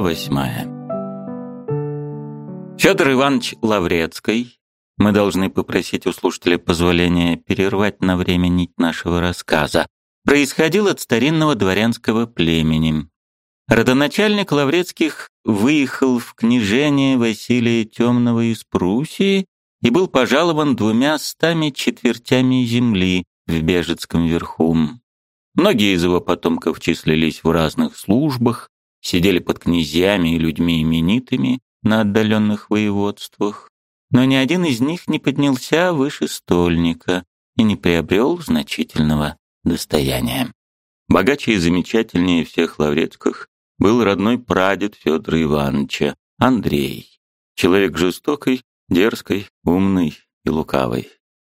Восьмая. Федор Иванович Лаврецкий. Мы должны попросить у слушателя позволения перервать на время нить нашего рассказа. Происходил от старинного дворянского племени. Родоначальник Лаврецких выехал в княжение Василия Темного из Пруссии и был пожалован двумя стами четвертями земли в Бежецком верху. Многие из его потомков числились в разных службах, сидели под князьями и людьми именитыми на отдаленных воеводствах, но ни один из них не поднялся выше стольника и не приобрел значительного достояния. Богаче и замечательнее всех Лаврецких был родной прадед Федора Ивановича, Андрей. Человек жестокий, дерзкий, умный и лукавый.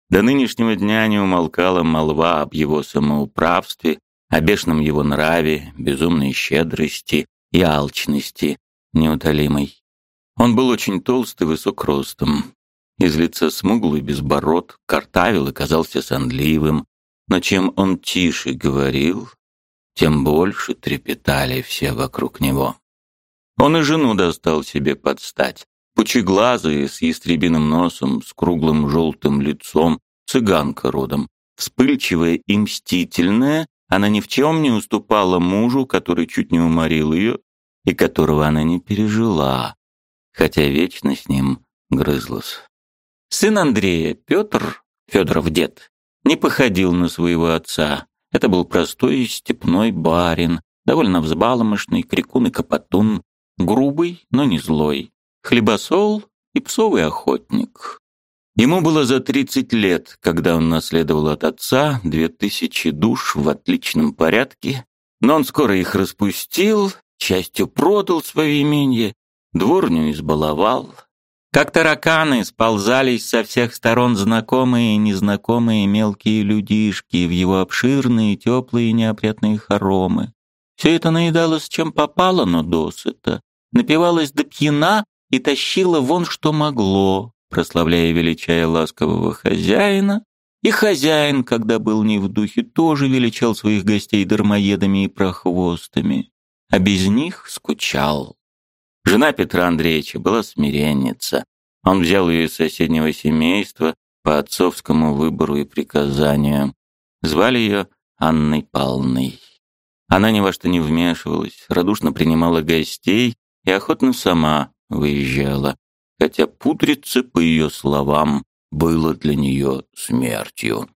До нынешнего дня не умолкала молва об его самоуправстве, о бешеном его нраве, безумной щедрости и алчности неутолимой. Он был очень толстый, высок ростом. Из лица смуглый, без бород, картавил и казался сонливым. Но чем он тише говорил, тем больше трепетали все вокруг него. Он и жену достал себе под стать пучеглазая, с ястребиным носом, с круглым желтым лицом, цыганка родом. Вспыльчивая и мстительная, она ни в чем не уступала мужу, который чуть не уморил ее и которого она не пережила, хотя вечно с ним грызлась. Сын Андрея, Петр, Федоров дед, не походил на своего отца. Это был простой степной барин, довольно взбаломошный, крикун и капотун, грубый, но не злой хлебосол и псовый охотник. Ему было за 30 лет, когда он наследовал от отца две тысячи душ в отличном порядке, но он скоро их распустил, частью продал свое имение, дворню избаловал. Как тараканы сползались со всех сторон знакомые и незнакомые мелкие людишки в его обширные, теплые и неопрятные хоромы. Все это наедалось чем попало, но досыта, напивалось до пьяна и тащила вон что могло, прославляя величая ласкового хозяина. И хозяин, когда был не в духе, тоже величал своих гостей дармоедами и прохвостами, а без них скучал. Жена Петра Андреевича была смиренница. Он взял ее из соседнего семейства по отцовскому выбору и приказанию. Звали ее Анной Павловной. Она ни во что не вмешивалась, радушно принимала гостей и охотно сама выезжала, хотя путрица, по ее словам, было для нее смертью.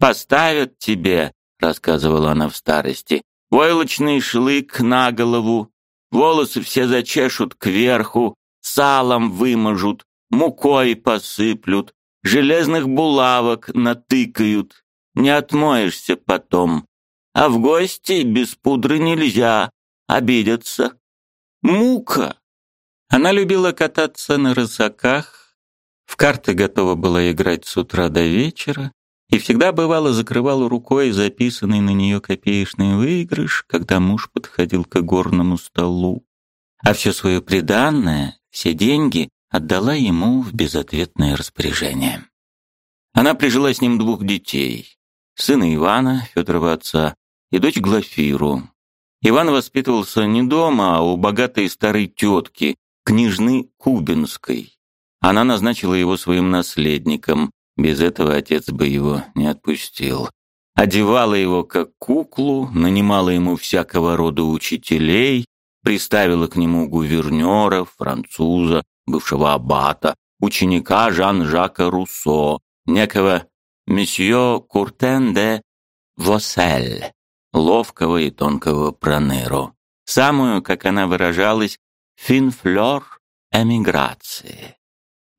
«Поставят тебе», — рассказывала она в старости, — «войлочный шлык на голову, волосы все зачешут кверху, салом вымажут, мукой посыплют, железных булавок натыкают, не отмоешься потом. А в гости без пудры нельзя, обидятся. Мука!» Она любила кататься на рысаках, в карты готова была играть с утра до вечера и всегда бывало закрывала рукой записанный на нее копеечный выигрыш, когда муж подходил к горному столу. А все свое приданное, все деньги отдала ему в безответное распоряжение. Она прижила с ним двух детей, сына Ивана, Федорова отца, и дочь Глафиру. Иван воспитывался не дома, а у богатой старой тетки, княжны Кубинской. Она назначила его своим наследником, без этого отец бы его не отпустил. Одевала его как куклу, нанимала ему всякого рода учителей, приставила к нему гувернера, француза, бывшего аббата, ученика Жан-Жака Руссо, некого месье Куртен де Воссель, ловкого и тонкого пронеру. Самую, как она выражалась, финфлер эмиграции.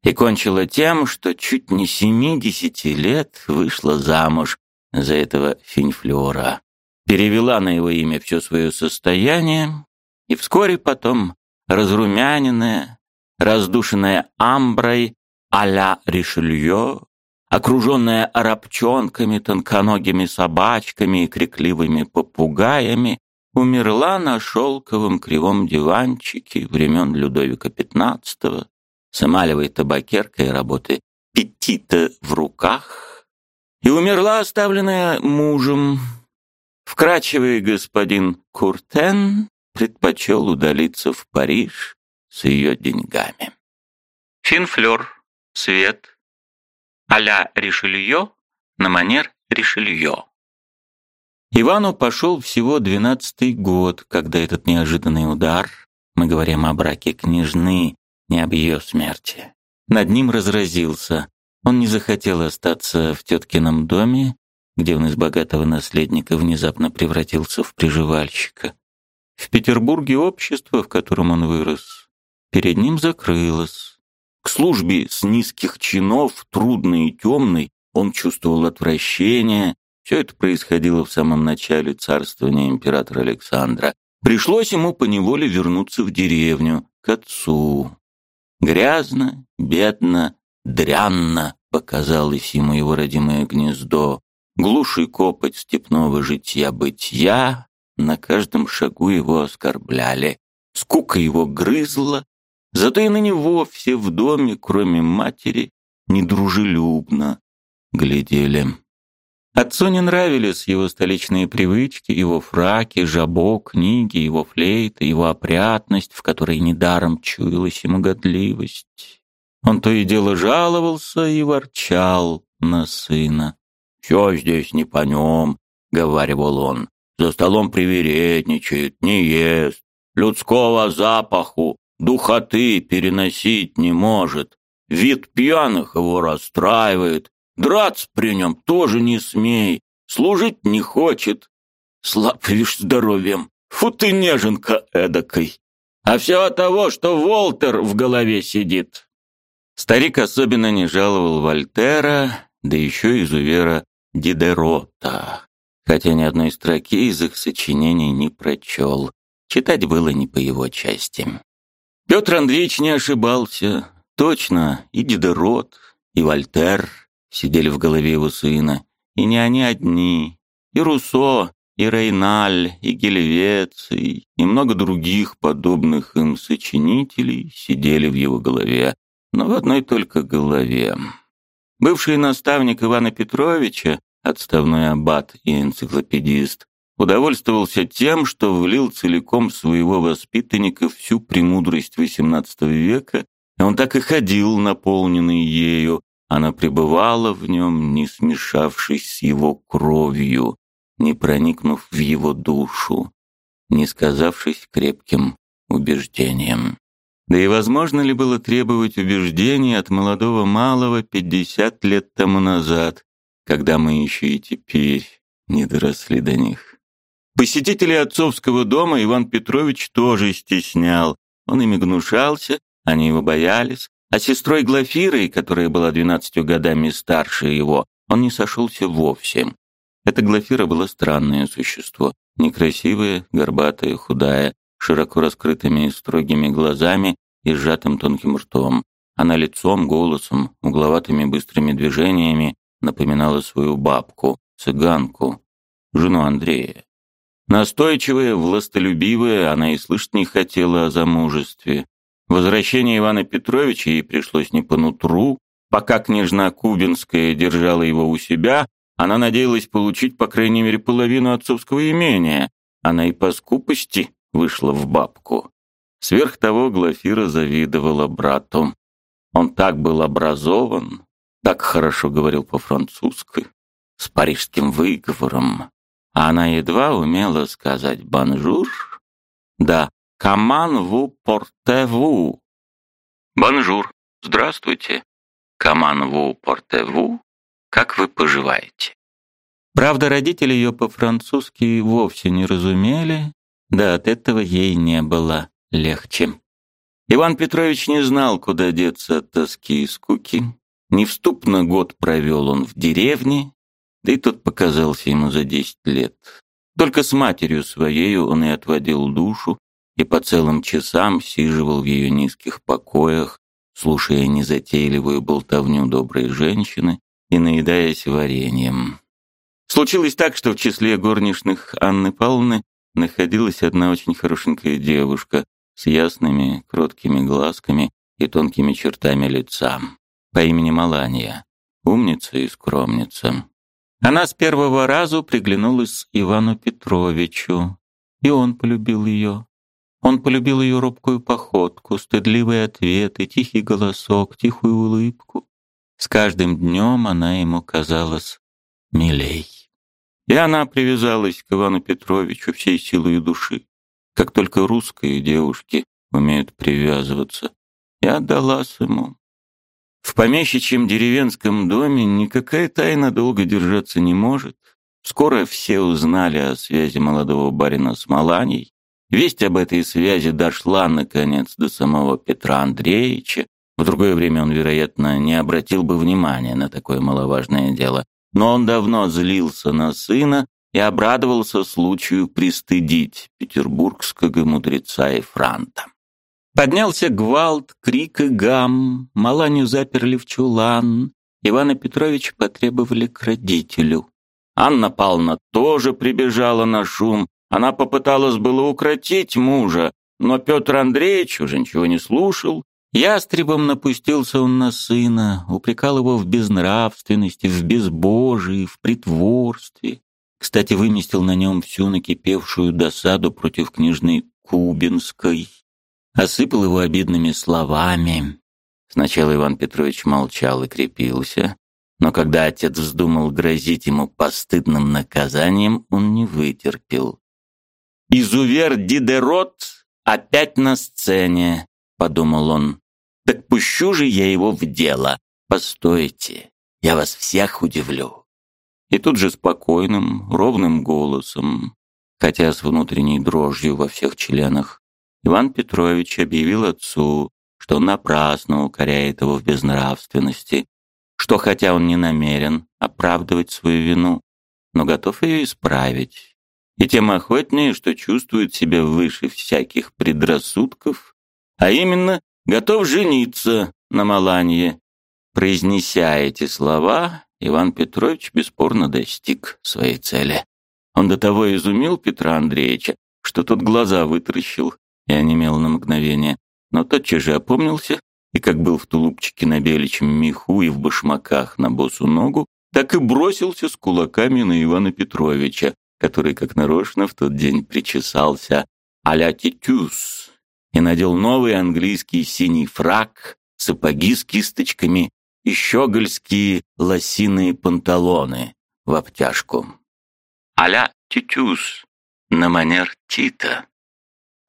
И кончила тем, что чуть не семидесяти лет вышла замуж за этого финфлера. Перевела на его имя все свое состояние, и вскоре потом, разрумяненная, раздушенная амброй а-ля Ришелье, окруженная арабчонками, тонконогими собачками и крикливыми попугаями, умерла на шелковом кривом диванчике времен Людовика XV с эмалевой табакеркой работы Петита в руках, и умерла, оставленная мужем. Вкрачивый господин Куртен предпочел удалиться в Париж с ее деньгами. Финфлер, свет, а-ля Ришелье на манер Ришелье. Ивану пошел всего двенадцатый год, когда этот неожиданный удар, мы говорим о браке княжны, не об ее смерти, над ним разразился. Он не захотел остаться в теткином доме, где он из богатого наследника внезапно превратился в приживальщика. В Петербурге общество, в котором он вырос, перед ним закрылось. К службе с низких чинов, трудной и темной, он чувствовал отвращение. Все это происходило в самом начале царствования императора Александра. Пришлось ему поневоле вернуться в деревню, к отцу. Грязно, бедно, дрянно показалось ему его родимое гнездо. Глушь и копоть степного житья-бытия на каждом шагу его оскорбляли. Скука его грызла, зато и на него все в доме, кроме матери, недружелюбно глядели. Отцу не нравились его столичные привычки, его фраки, жабо, книги, его флейта, его опрятность, в которой недаром чуялась ему годливость. Он то и дело жаловался и ворчал на сына. «Все здесь не по нем», — говаривал он. «За столом привередничает, не ест, людского запаху, духоты переносить не может, вид пьяных его расстраивает, Драться при нем тоже не смей, служить не хочет. Слаб лишь здоровьем. Фу ты неженка эдакой. А все от того, что Волтер в голове сидит. Старик особенно не жаловал Вольтера, да еще изувера Дидерота, хотя ни одной строки из их сочинений не прочел. Читать было не по его части. Петр Андреевич не ошибался. Точно, и Дидерот, и Вольтер — сидели в голове его сына. И не они одни. И Руссо, и Рейналь, и Гелевеций, и много других подобных им сочинителей сидели в его голове, но в одной только голове. Бывший наставник Ивана Петровича, отставной аббат и энциклопедист, удовольствовался тем, что влил целиком своего воспитанника всю премудрость XVIII века, и он так и ходил, наполненный ею, она пребывала в нем, не смешавшись с его кровью, не проникнув в его душу, не сказавшись крепким убеждением. Да и возможно ли было требовать убеждений от молодого малого пятьдесят лет тому назад, когда мы еще и теперь не доросли до них? Посетителей отцовского дома Иван Петрович тоже стеснял. Он ими гнушался, они его боялись, а сестрой Глафирой, которая была двенадцатью годами старше его, он не сошелся вовсе. Эта Глафира была странное существо. Некрасивая, горбатая, худая, широко раскрытыми и строгими глазами и сжатым тонким ртом. Она лицом, голосом, угловатыми быстрыми движениями напоминала свою бабку, цыганку, жену Андрея. Настойчивая, властолюбивая, она и слышать не хотела о замужестве. Возвращение Ивана Петровича ей пришлось не по нутру. Пока княжна Кубинская держала его у себя, она надеялась получить, по крайней мере, половину отцовского имения. Она и по скупости вышла в бабку. Сверх того Глафира завидовала брату. Он так был образован, так хорошо говорил по-французски, с парижским выговором. А она едва умела сказать «bonjour». Да, comment vous portez-vous. Bonjour. Здравствуйте. Comment vous portez-vous. Как вы поживаете? Правда, родители ее по-французски вовсе не разумели, да от этого ей не было легче. Иван Петрович не знал, куда деться от тоски и скуки. Невступно год провел он в деревне, да и тот показался ему за десять лет. Только с матерью своей он и отводил душу, и по целым часам сиживал в ее низких покоях, слушая незатейливую болтовню доброй женщины и наедаясь вареньем. Случилось так, что в числе горничных Анны Павловны находилась одна очень хорошенькая девушка с ясными, кроткими глазками и тонкими чертами лица по имени Малания, умница и скромница. Она с первого разу приглянулась Ивану Петровичу, и он полюбил ее. Он полюбил ее робкую походку, стыдливые ответы, тихий голосок, тихую улыбку. С каждым днем она ему казалась милей. И она привязалась к Ивану Петровичу всей силой души, как только русские девушки умеют привязываться, и отдалась ему. В помещичьем деревенском доме никакая тайна долго держаться не может. Скоро все узнали о связи молодого барина с Маланей. Весть об этой связи дошла, наконец, до самого Петра Андреевича. В другое время он, вероятно, не обратил бы внимания на такое маловажное дело. Но он давно злился на сына и обрадовался случаю пристыдить петербургского мудреца Ефранта. Поднялся гвалт, крик и гам, Маланью заперли в чулан, Ивана Петровича потребовали к родителю. Анна Павловна тоже прибежала на шум. Она попыталась было укротить мужа, но Петр Андреевич уже ничего не слушал. Ястребом напустился он на сына, упрекал его в безнравственности, в безбожии, в притворстве. Кстати, выместил на нем всю накипевшую досаду против княжны Кубинской осыпал его обидными словами. Сначала Иван Петрович молчал и крепился, но когда отец вздумал грозить ему постыдным наказанием, он не вытерпел. «Изувер Дидерот опять на сцене», — подумал он. «Так пущу же я его в дело. Постойте, я вас всех удивлю». И тут же спокойным, ровным голосом, хотя с внутренней дрожью во всех членах, Иван Петрович объявил отцу, что он напрасно укоряет его в безнравственности, что хотя он не намерен оправдывать свою вину, но готов ее исправить. И тем охотнее, что чувствует себя выше всяких предрассудков, а именно готов жениться на Маланье. Произнеся эти слова, Иван Петрович бесспорно достиг своей цели. Он до того изумил Петра Андреевича, что тот глаза вытаращил и онемел на мгновение, но тотчас же опомнился и, как был в тулупчике на беличьем меху и в башмаках на босу ногу, так и бросился с кулаками на Ивана Петровича, который, как нарочно, в тот день причесался а-ля тетюс и надел новый английский синий фрак, сапоги с кисточками и щегольские лосиные панталоны в обтяжку. а-ля тетюс на манер Тита.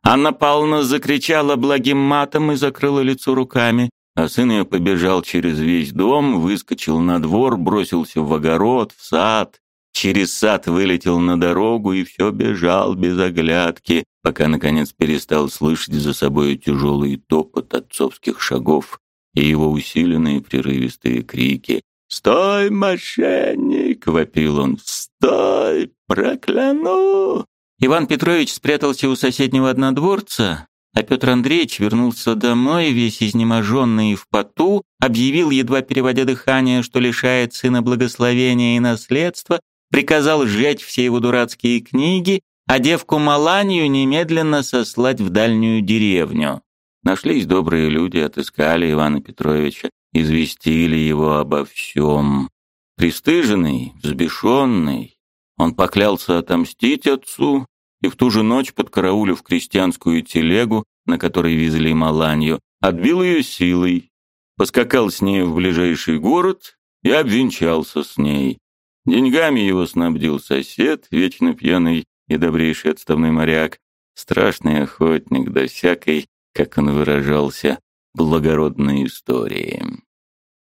Анна Павловна закричала благим матом и закрыла лицо руками, а сын ее побежал через весь дом, выскочил на двор, бросился в огород, в сад, через сад вылетел на дорогу и все бежал без оглядки, пока, наконец, перестал слышать за собой тяжелый топот отцовских шагов и его усиленные прерывистые крики. «Стой, мошенник!» — вопил он. «Стой! Прокляну!» Иван Петрович спрятался у соседнего однодворца, а Петр Андреевич вернулся домой, весь изнеможенный и в поту, объявил, едва переводя дыхание, что лишает сына благословения и наследства, приказал сжечь все его дурацкие книги, а девку Маланию немедленно сослать в дальнюю деревню. Нашлись добрые люди, отыскали Ивана Петровича, известили его обо всем. Пристыженный, взбешенный, он поклялся отомстить отцу и в ту же ночь, подкараулив крестьянскую телегу, на которой везли Маланью, отбил ее силой, поскакал с ней в ближайший город и обвенчался с ней. Деньгами его снабдил сосед, вечно пьяный и добрейший отставной моряк, страшный охотник до всякой, как он выражался, благородной истории.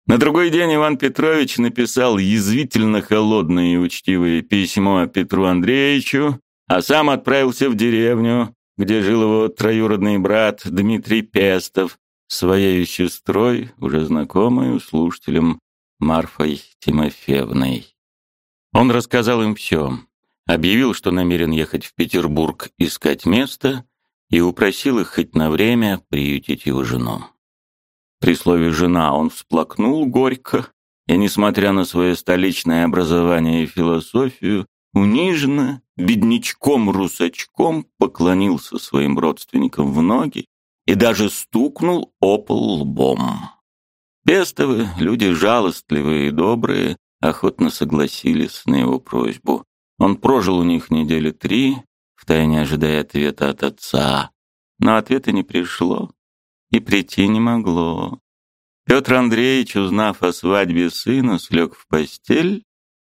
На другой день Иван Петрович написал язвительно холодное и учтивое письмо Петру Андреевичу, а сам отправился в деревню, где жил его троюродный брат Дмитрий Пестов, своей сестрой, уже знакомой слушателем Марфой Тимофеевной. Он рассказал им все, объявил, что намерен ехать в Петербург искать место и упросил их хоть на время приютить его жену. При слове «жена» он всплакнул горько и, несмотря на свое столичное образование и философию, униженно, беднячком-русачком поклонился своим родственникам в ноги и даже стукнул о пол лбом. Пестовы, люди жалостливые и добрые, охотно согласились на его просьбу. Он прожил у них недели три, втайне ожидая ответа от отца. но ответа не пришло и прийти не могло. Петр Андреевич, узнав о свадьбе сына, слег в постель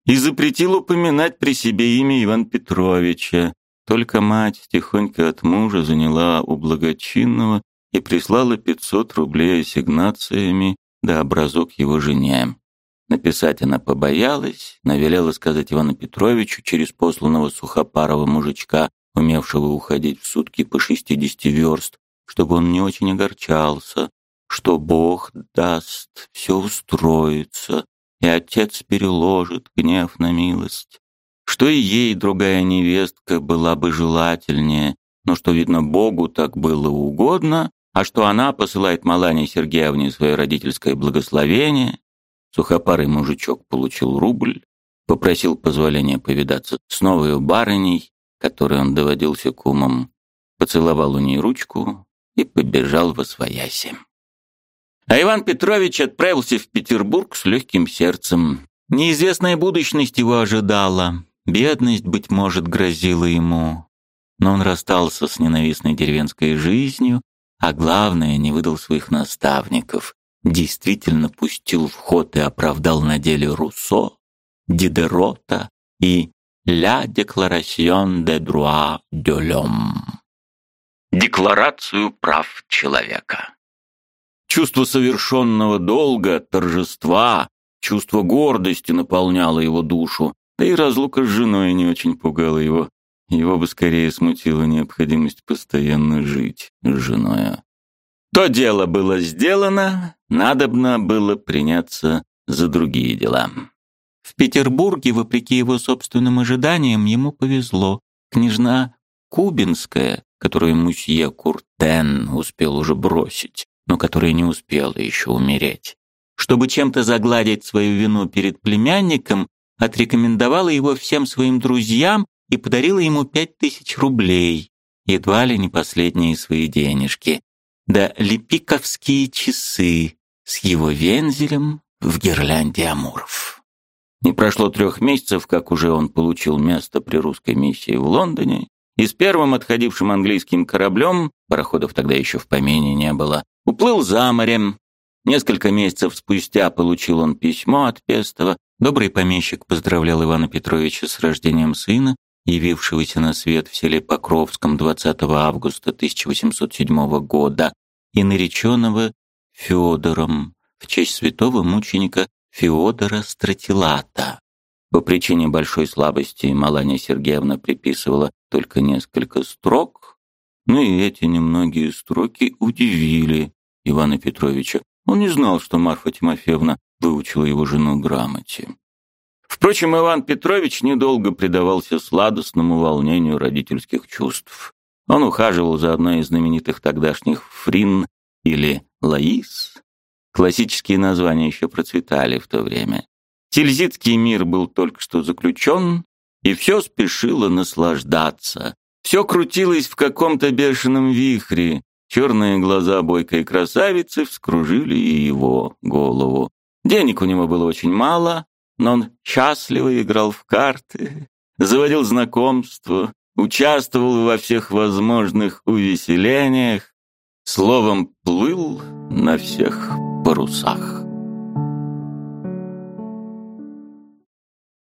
и запретил упоминать при себе имя Ивана Петровича. Только мать тихонько от мужа заняла у благочинного и прислала 500 рублей ассигнациями да образок его жене. Написать она побоялась, но велела сказать Ивану Петровичу через посланного сухопарого мужичка, умевшего уходить в сутки по 60 верст, чтобы он не очень огорчался, что Бог даст, все устроится, и отец переложит гнев на милость, что и ей другая невестка была бы желательнее, но что, видно, Богу так было угодно, а что она посылает Малане Сергеевне свое родительское благословение. Сухопарый мужичок получил рубль, попросил позволения повидаться с новой барыней, которой он доводился кумом, поцеловал у ней ручку и побежал во свояси. А Иван Петрович отправился в Петербург с легким сердцем. Неизвестная будущность его ожидала. Бедность, быть может, грозила ему. Но он расстался с ненавистной деревенской жизнью, а главное, не выдал своих наставников. Действительно пустил в ход и оправдал на деле Руссо, Дидерота и «La Déclaration des droits de l'homme» — Декларацию прав человека. Чувство совершенного долга, торжества, чувство гордости наполняло его душу, да и разлука с женой не очень пугала его. Его бы скорее смутила необходимость постоянно жить с женой. То дело было сделано, надобно было приняться за другие дела. В Петербурге, вопреки его собственным ожиданиям, ему повезло. Княжна Кубинская, которую мусье Куртен успел уже бросить, но которая не успела еще умереть. Чтобы чем-то загладить свою вину перед племянником, отрекомендовала его всем своим друзьям и подарила ему пять тысяч рублей, едва ли не последние свои денежки, да липиковские часы с его вензелем в гирлянде амуров. Не прошло трех месяцев, как уже он получил место при русской миссии в Лондоне, и с первым отходившим английским кораблем, пароходов тогда еще в помине не было, Уплыл за морем. Несколько месяцев спустя получил он письмо от Пестова. Добрый помещик поздравлял Ивана Петровича с рождением сына, явившегося на свет в селе Покровском 20 августа 1807 года, и нареченного Федором в честь святого мученика Феодора Стратилата. По причине большой слабости Малания Сергеевна приписывала только несколько строк, но и эти немногие строки удивили Ивана Петровича. Он не знал, что Марфа Тимофеевна выучила его жену грамоте. Впрочем, Иван Петрович недолго предавался сладостному волнению родительских чувств. Он ухаживал за одной из знаменитых тогдашних Фрин или Лаис. Классические названия еще процветали в то время. Тильзитский мир был только что заключен, и все спешило наслаждаться. Все крутилось в каком-то бешеном вихре. Черные глаза бойкой красавицы вскружили и его голову. Денег у него было очень мало, но он счастливо играл в карты, заводил знакомства, участвовал во всех возможных увеселениях, словом, плыл на всех парусах.